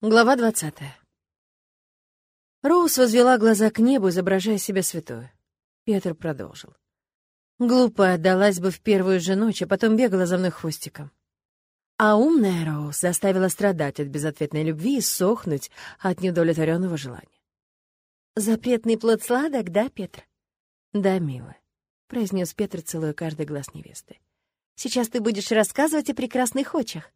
Глава двадцатая. Роуз возвела глаза к небу, изображая себя святой. Петр продолжил. Глупо отдалась бы в первую же ночь, а потом бегала за мной хвостиком. А умная Роуз заставила страдать от безответной любви и сохнуть от неудовлетворенного желания. «Запретный плод сладок, да, Петр?» «Да, милая», — произнес Петр, целуя каждый глаз невесты. «Сейчас ты будешь рассказывать о прекрасных очах.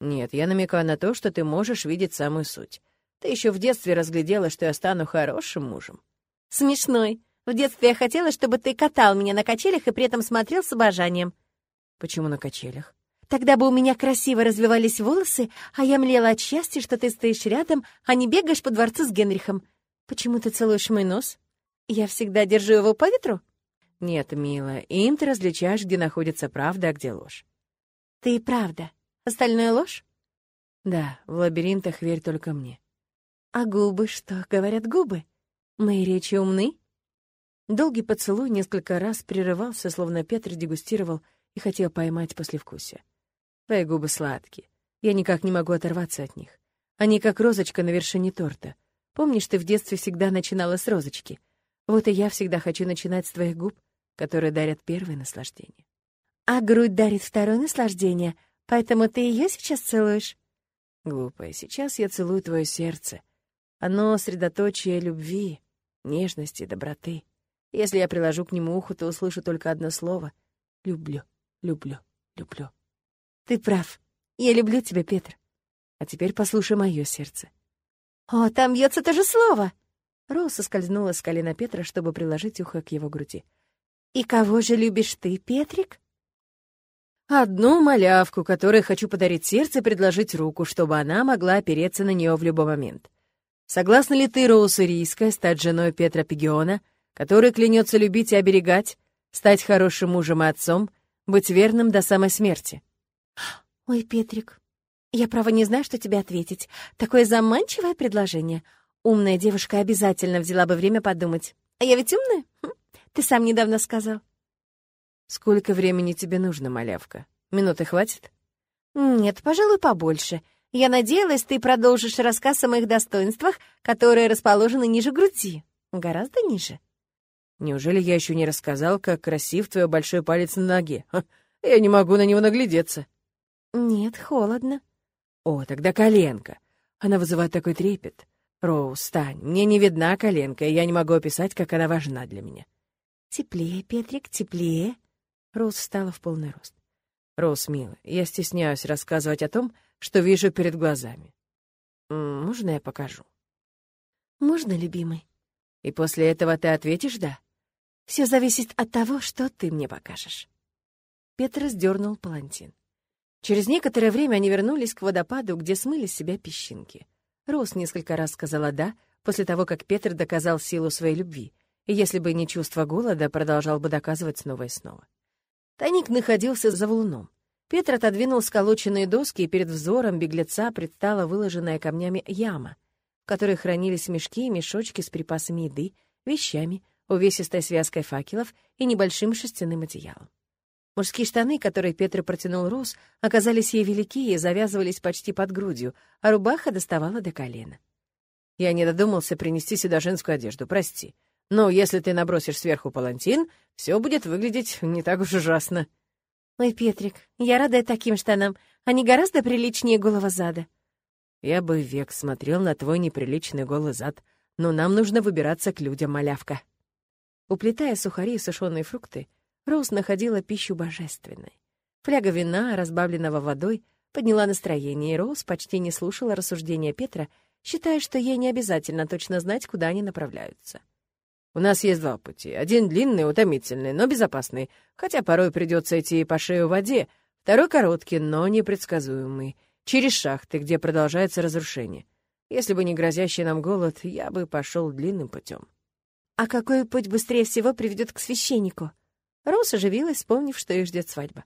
Нет, я намекаю на то, что ты можешь видеть самую суть. Ты еще в детстве разглядела, что я стану хорошим мужем. Смешной. В детстве я хотела, чтобы ты катал меня на качелях и при этом смотрел с обожанием. Почему на качелях? Тогда бы у меня красиво развивались волосы, а я млела от счастья, что ты стоишь рядом, а не бегаешь по дворцу с Генрихом. Почему ты целуешь мой нос? Я всегда держу его по ветру? Нет, милая, им ты различаешь, где находится правда, а где ложь. Ты и правда. Остальное ложь? Да, в лабиринтах верь только мне. А губы что, говорят губы? Мои речи умны? Долгий поцелуй несколько раз прерывался, словно Петр дегустировал и хотел поймать послевкусие. Твои губы сладкие. Я никак не могу оторваться от них. Они как розочка на вершине торта. Помнишь, ты в детстве всегда начинала с розочки? Вот и я всегда хочу начинать с твоих губ, которые дарят первое наслаждение. А грудь дарит второе наслаждение — Поэтому ты ее сейчас целуешь? Глупая, сейчас я целую твое сердце. Оно средоточие любви, нежности, доброты. Если я приложу к нему ухо, то услышу только одно слово — люблю, люблю, люблю. Ты прав. Я люблю тебя, Петр. А теперь послушай мое сердце. О, там бьется то же слово. Роуз скользнула с колена Петра, чтобы приложить ухо к его груди. «И кого же любишь ты, Петрик?» Одну малявку, которой хочу подарить сердце предложить руку, чтобы она могла опереться на нее в любой момент. Согласна ли ты, Роуз Ирийская, стать женой Петра Пегиона, который клянется любить и оберегать, стать хорошим мужем и отцом, быть верным до самой смерти? Ой, Петрик, я, право, не знаю, что тебе ответить. Такое заманчивое предложение. Умная девушка обязательно взяла бы время подумать. А я ведь умная? Хм, ты сам недавно сказал. «Сколько времени тебе нужно, малявка? Минуты хватит?» «Нет, пожалуй, побольше. Я надеялась, ты продолжишь рассказ о моих достоинствах, которые расположены ниже груди. Гораздо ниже». «Неужели я еще не рассказал, как красив твой большой палец на ноге? Ха, я не могу на него наглядеться». «Нет, холодно». «О, тогда коленка. Она вызывает такой трепет. Роуз, стань, мне не видна коленка, и я не могу описать, как она важна для меня». «Теплее, Петрик, теплее», Роуз встала в полный рост. «Роуз, милая, я стесняюсь рассказывать о том, что вижу перед глазами. Можно я покажу?» «Можно, любимый?» «И после этого ты ответишь «да»?» «Все зависит от того, что ты мне покажешь». Петр сдернул палантин. Через некоторое время они вернулись к водопаду, где смыли с себя песчинки. Роуз несколько раз сказала «да», после того, как Петр доказал силу своей любви, и если бы не чувство голода, продолжал бы доказывать снова и снова. Тайник находился за валуном. Петр отодвинул сколоченные доски, и перед взором беглеца предстала выложенная камнями яма, в которой хранились мешки и мешочки с припасами еды, вещами, увесистой связкой факелов и небольшим шерстяным одеялом. Мужские штаны, которые Петр протянул Рос, оказались ей велики и завязывались почти под грудью, а рубаха доставала до колена. «Я не додумался принести сюда женскую одежду, прости. Но если ты набросишь сверху палантин, все будет выглядеть не так уж ужасно. Ой, Петрик, я рада таким штанам. Они гораздо приличнее голого зада. Я бы век смотрел на твой неприличный голый зад, но нам нужно выбираться к людям, малявка. Уплетая сухари и сушеные фрукты, Роуз находила пищу божественной. Фляга вина, разбавленного водой, подняла настроение, и Роуз почти не слушала рассуждения Петра, считая, что ей не обязательно точно знать, куда они направляются. У нас есть два пути. Один длинный, утомительный, но безопасный, хотя порой придется идти по шею в воде. Второй короткий, но непредсказуемый, через шахты, где продолжается разрушение. Если бы не грозящий нам голод, я бы пошел длинным путем. А какой путь быстрее всего приведет к священнику? Роуз оживилась, вспомнив, что их ждет свадьба.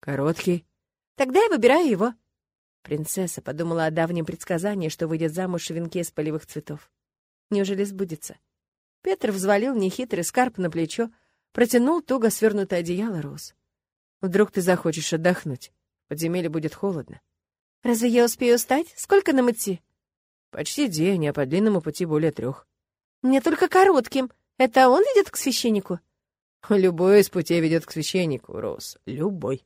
Короткий. Тогда я выбираю его. Принцесса подумала о давнем предсказании, что выйдет замуж в венке из полевых цветов. Неужели сбудется? Петр взвалил нехитрый скарб на плечо, протянул туго свернутое одеяло роз. «Вдруг ты захочешь отдохнуть? В подземелье будет холодно». «Разве я успею устать? Сколько нам идти?» Почти день, а по длинному пути более трех. Мне только коротким. Это он ведет к священнику? Любой из путей ведет к священнику, Рос. Любой.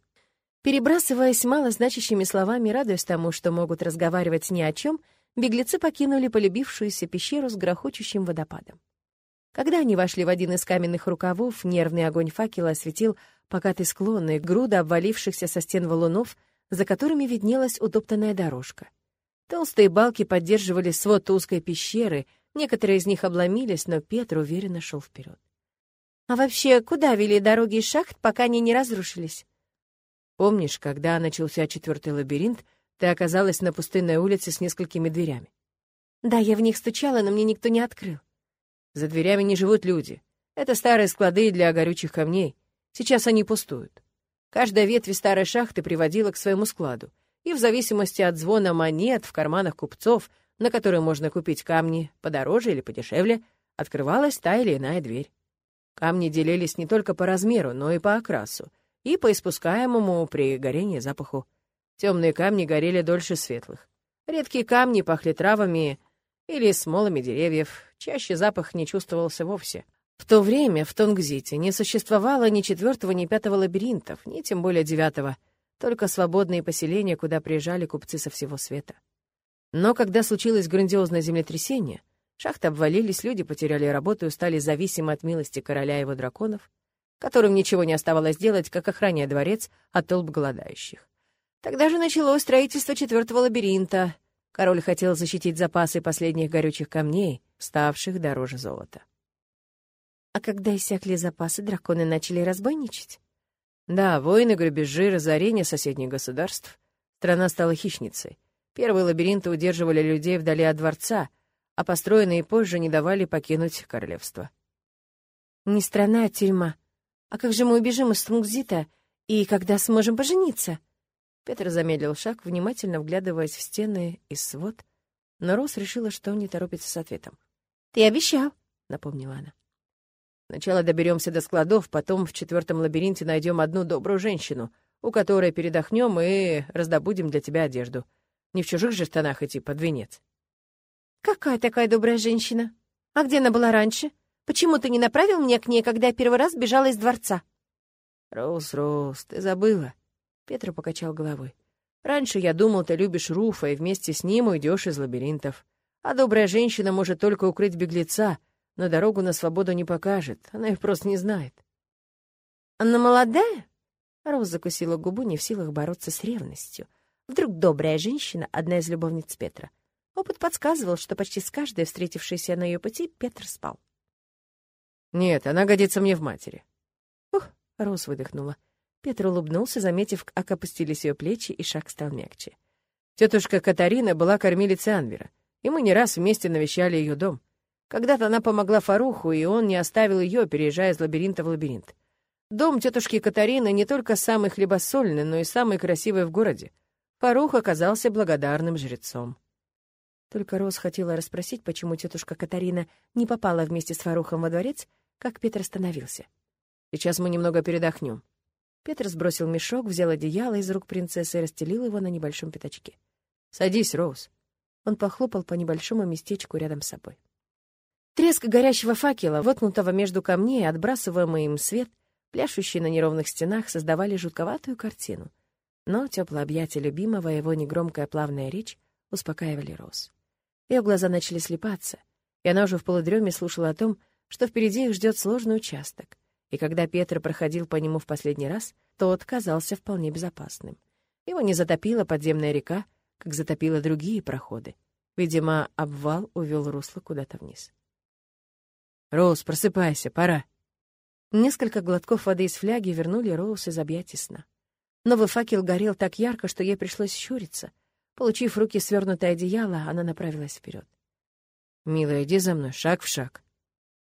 Перебрасываясь малозначащими словами, радуясь тому, что могут разговаривать ни о чем, беглецы покинули полюбившуюся пещеру с грохочущим водопадом. Когда они вошли в один из каменных рукавов, нервный огонь факела осветил покатый склон и груда обвалившихся со стен валунов, за которыми виднелась утоптанная дорожка. Толстые балки поддерживали свод узкой пещеры, некоторые из них обломились, но Петр уверенно шел вперед. «А вообще, куда вели дороги из шахт, пока они не разрушились?» «Помнишь, когда начался четвертый лабиринт, ты оказалась на пустынной улице с несколькими дверями?» «Да, я в них стучала, но мне никто не открыл». «За дверями не живут люди. Это старые склады для горючих камней. Сейчас они пустуют. Каждая ветвь старой шахты приводила к своему складу, и в зависимости от звона монет в карманах купцов, на которые можно купить камни подороже или подешевле, открывалась та или иная дверь. Камни делились не только по размеру, но и по окрасу, и по испускаемому при горении запаху. Темные камни горели дольше светлых. Редкие камни пахли травами или смолами деревьев, чаще запах не чувствовался вовсе. В то время в Тонгзите не существовало ни четвертого, ни пятого лабиринтов, ни тем более девятого, только свободные поселения, куда приезжали купцы со всего света. Но когда случилось грандиозное землетрясение, шахты обвалились, люди потеряли работу и стали зависимы от милости короля и его драконов, которым ничего не оставалось делать, как охранять дворец от толп голодающих. Тогда же началось строительство четвертого лабиринта. Король хотел защитить запасы последних горючих камней, ставших дороже золота. А когда иссякли запасы, драконы начали разбойничать? Да, войны, грабежи, разорение соседних государств. Страна стала хищницей. Первые лабиринты удерживали людей вдали от дворца, а построенные позже не давали покинуть королевство. Не страна, а тюрьма. А как же мы убежим из Струнгзита и когда сможем пожениться? Петр замедлил шаг, внимательно вглядываясь в стены и свод, но Рос решила, что он не торопится с ответом. «Ты обещал», — напомнила она. Сначала доберемся до складов, потом в четвертом лабиринте найдем одну добрую женщину, у которой передохнем и раздобудем для тебя одежду. Не в чужих же штанах идти под венец. Какая такая добрая женщина? А где она была раньше? Почему ты не направил меня к ней, когда я первый раз бежала из дворца? Роуз, Роуз, ты забыла. Петр покачал головой. Раньше я думал, ты любишь Руфа, и вместе с ним уйдешь из лабиринтов. А добрая женщина может только укрыть беглеца, но дорогу на свободу не покажет, она их просто не знает. «Она молодая?» Роуз закусила губу, не в силах бороться с ревностью. Вдруг добрая женщина — одна из любовниц Петра. Опыт подсказывал, что почти с каждой встретившейся на ее пути Петр спал. «Нет, она годится мне в матери». «Ух!» — Роуз выдохнула. Петр улыбнулся, заметив, как опустились ее плечи, и шаг стал мягче. Тетушка Катарина была кормилицей Анвера, и мы не раз вместе навещали ее дом. Когда-то она помогла Фаруху, и он не оставил ее, переезжая из лабиринта в лабиринт. Дом тетушки Катарины не только самый хлебосольный, но и самый красивый в городе. Фарух оказался благодарным жрецом. Только Рос хотела расспросить, почему тетушка Катарина не попала вместе с Фарухом во дворец, как Петр остановился. «Сейчас мы немного передохнем». Петр сбросил мешок, взял одеяло из рук принцессы и расстелил его на небольшом пятачке. «Садись, Роуз». Он похлопал по небольшому местечку рядом с собой. Треск горящего факела, воткнутого между камней, отбрасываемый им свет, пляшущий на неровных стенах, создавали жутковатую картину. Но теплое объятие любимого, его негромкая плавная речь успокаивали Роз. Ее глаза начали слепаться, и она уже в полудреме слушала о том, что впереди их ждет сложный участок. И когда Петр проходил по нему в последний раз, тот казался вполне безопасным. Его не затопила подземная река, как затопила другие проходы. Видимо, обвал увел русло куда-то вниз. «Роуз, просыпайся, пора». Несколько глотков воды из фляги вернули Роуз из объятий сна. Новый факел горел так ярко, что ей пришлось щуриться. Получив в руки свернутое одеяло, она направилась вперед. «Милая, иди за мной, шаг в шаг».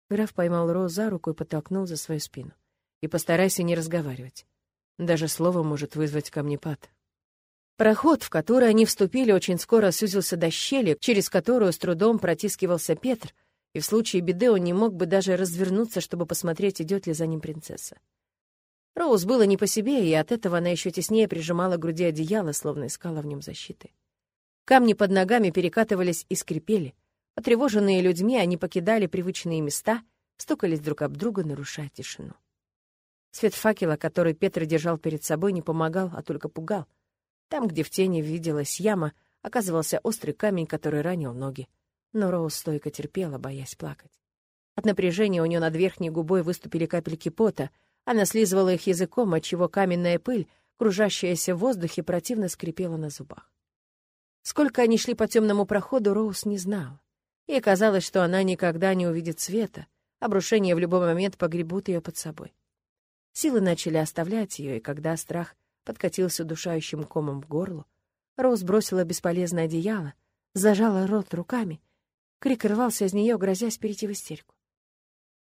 Граф поймал Роуз за руку и подтолкнул за свою спину. «И постарайся не разговаривать. Даже слово может вызвать камнепад». Проход, в который они вступили, очень скоро сузился до щели, через которую с трудом протискивался Петр — и в случае беды он не мог бы даже развернуться, чтобы посмотреть, идет ли за ним принцесса. Роуз было не по себе, и от этого она еще теснее прижимала к груди одеяло, словно искала в нем защиты. Камни под ногами перекатывались и скрипели. Потревоженные людьми, они покидали привычные места, стукались друг об друга, нарушая тишину. Свет факела, который Петр держал перед собой, не помогал, а только пугал. Там, где в тени виделась яма, оказывался острый камень, который ранил ноги. Но Роуз стойко терпела, боясь плакать. От напряжения у нее над верхней губой выступили капельки пота, она слизывала их языком, отчего каменная пыль, кружащаяся в воздухе, противно скрипела на зубах. Сколько они шли по темному проходу, Роуз не знала. Ей казалось, что она никогда не увидит света, обрушение в любой момент погребут ее под собой. Силы начали оставлять ее, и когда страх подкатился удушающим комом в горло, Роуз бросила бесполезное одеяло, зажала рот руками. Крик рвался из нее, грозясь перейти в истерику.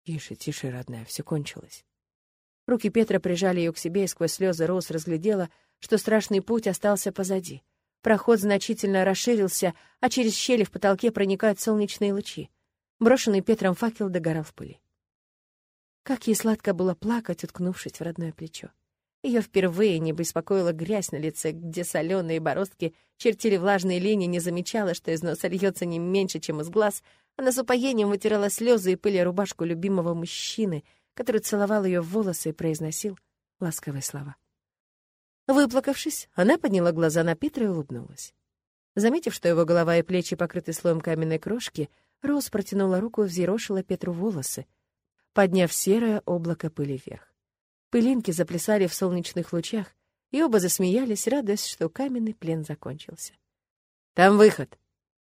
«Тише, тише, родная, все кончилось». Руки Петра прижали ее к себе, и сквозь слезы Роуз разглядела, что страшный путь остался позади. Проход значительно расширился, а через щели в потолке проникают солнечные лучи. Брошенный Петром факел догорал в пыли. Как ей сладко было плакать, уткнувшись в родное плечо. Ее впервые не беспокоила грязь на лице, где соленые бороздки чертили влажные линии, не замечала, что из носа льется не меньше, чем из глаз. Она с упоением вытирала слезы и пыли рубашку любимого мужчины, который целовал ее в волосы и произносил ласковые слова. Выплакавшись, она подняла глаза на Питера и улыбнулась. Заметив, что его голова и плечи покрыты слоем каменной крошки, Роуз протянула руку и взъерошила Петру волосы, подняв серое облако пыли вверх. Пылинки заплясали в солнечных лучах, и оба засмеялись, радуясь, что каменный плен закончился. «Там выход!»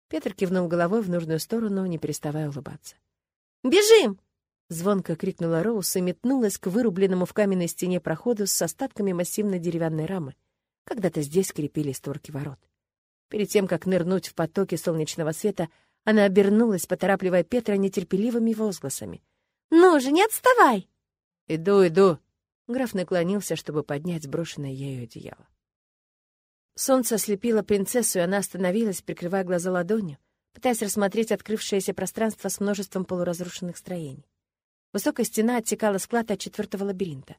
Петр кивнул головой в нужную сторону, не переставая улыбаться. «Бежим!» — звонко крикнула Роуз и метнулась к вырубленному в каменной стене проходу с остатками массивной деревянной рамы. Когда-то здесь крепили створки ворот. Перед тем, как нырнуть в потоки солнечного света, она обернулась, поторапливая Петра нетерпеливыми возгласами. «Ну же, не отставай!» «Иду, иду!» Граф наклонился, чтобы поднять сброшенное ею одеяло. Солнце ослепило принцессу, и она остановилась, прикрывая глаза ладонью, пытаясь рассмотреть открывшееся пространство с множеством полуразрушенных строений. Высокая стена оттекала склад от четвертого лабиринта.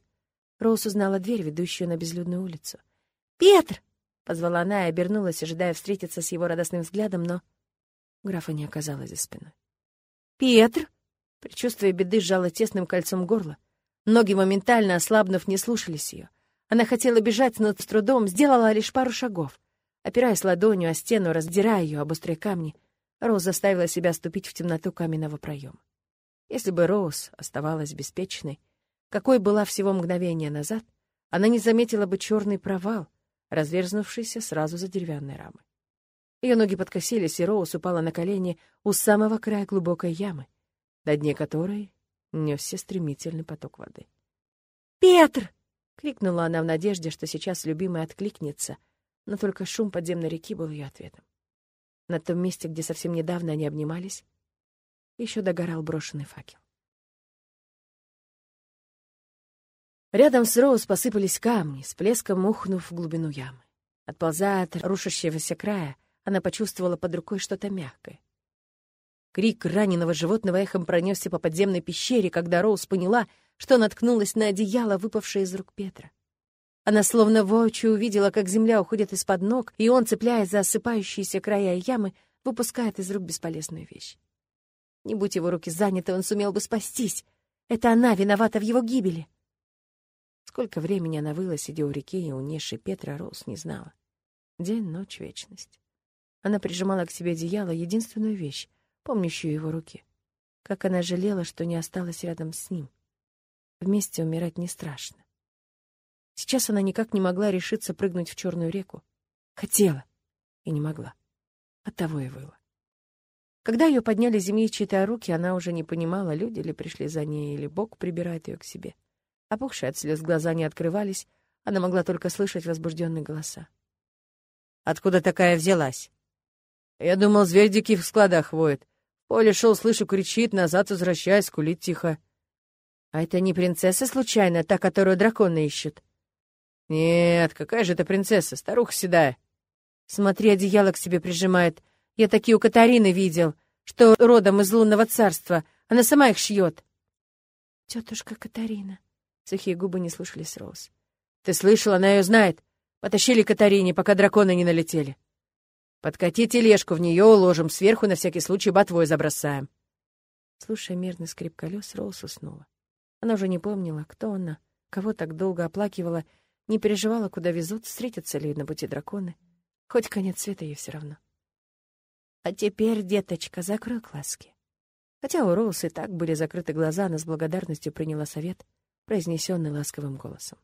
Роуз узнала дверь, ведущую на безлюдную улицу. «Петр!» — позвала она и обернулась, ожидая встретиться с его радостным взглядом, но графа не оказалось за спиной. «Петр!» Предчувствие беды сжало тесным кольцом горло. Ноги, моментально ослабнув, не слушались ее. Она хотела бежать, но с трудом сделала лишь пару шагов. Опираясь ладонью о стену, раздирая ее об острые камни, Роуз заставила себя ступить в темноту каменного проема. Если бы Роуз оставалась беспечной, какой была всего мгновение назад, она не заметила бы черный провал, разверзнувшийся сразу за деревянной рамой. Ее ноги подкосились, и Роуз упала на колени у самого края глубокой ямы, до дне которой несся стремительный поток воды. «Петр!» — крикнула она в надежде, что сейчас любимый откликнется, но только шум подземной реки был ее ответом. На том месте, где совсем недавно они обнимались, еще догорал брошенный факел. Рядом с Роуз посыпались камни, с плеском ухнув в глубину ямы. Отползая от рушащегося края, она почувствовала под рукой что-то мягкое. Крик раненого животного эхом пронесся по подземной пещере, когда Роуз поняла, что наткнулась на одеяло, выпавшее из рук Петра. Она словно воочию увидела, как земля уходит из-под ног, и он, цепляясь за осыпающиеся края ямы, выпускает из рук бесполезную вещь. Не будь его руки заняты, он сумел бы спастись. Это она виновата в его гибели. Сколько времени она выла, сидя у реки и унесшей Петра, Роуз не знала. День, ночь, вечность. Она прижимала к себе одеяло, единственную вещь, помнящую его руки. Как она жалела, что не осталась рядом с ним. Вместе умирать не страшно. Сейчас она никак не могла решиться прыгнуть в черную реку. Хотела и не могла. Оттого и выла. Когда ее подняли земли чьи-то руки, она уже не понимала, люди ли пришли за ней, или Бог прибирает ее к себе. Опухшие от слез глаза не открывались, она могла только слышать возбужденные голоса. «Откуда такая взялась?» «Я думал, зверь дикий в складах воет. Оля шел, слышу, кричит, назад возвращаясь, скулит тихо. А это не принцесса случайно, та, которую драконы ищут? Нет, какая же это принцесса, старуха седая. Смотри, одеяло к себе прижимает. Я такие у Катарины видел, что родом из лунного царства. Она сама их шьет. Тетушка Катарина. Сухие губы не слушались Роуз. Ты слышал, она ее знает. Потащили Катарине, пока драконы не налетели. Подкати тележку, в нее уложим, сверху на всякий случай ботвой забросаем. Слушая мерный скрип колес, Роуз уснула. Она уже не помнила, кто она, кого так долго оплакивала, не переживала, куда везут, встретятся ли на пути драконы. Хоть конец света ей все равно. А теперь, деточка, закрой глазки. Хотя у Роуз и так были закрыты глаза, она с благодарностью приняла совет, произнесенный ласковым голосом.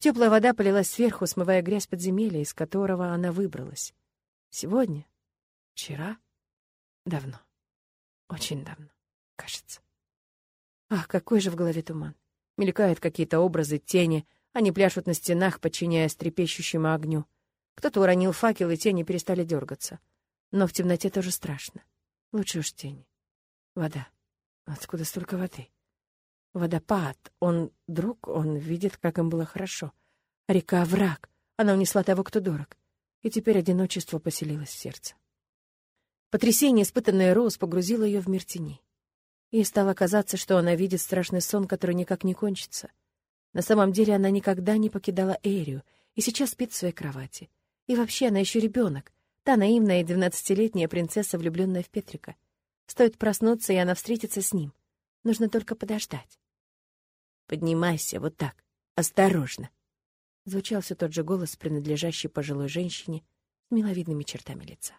Теплая вода полилась сверху, смывая грязь подземелья, из которого она выбралась. Сегодня? Вчера? Давно. Очень давно, кажется. Ах, какой же в голове туман. Мелькают какие-то образы, тени, они пляшут на стенах, подчиняясь трепещущему огню. Кто-то уронил факел, и тени перестали дергаться. Но в темноте тоже страшно. Лучше уж тени. Вода. Откуда столько воды? Водопад. Он друг, он видит, как им было хорошо. Река — враг. Она унесла того, кто дорог и теперь одиночество поселилось в сердце. Потрясение, испытанное Роуз, погрузило ее в мир теней. Ей стало казаться, что она видит страшный сон, который никак не кончится. На самом деле она никогда не покидала Эрию и сейчас спит в своей кровати. И вообще она еще ребенок, та наивная двенадцатилетняя принцесса, влюбленная в Петрика. Стоит проснуться, и она встретится с ним. Нужно только подождать. «Поднимайся вот так, осторожно», Звучал все тот же голос, принадлежащий пожилой женщине с миловидными чертами лица.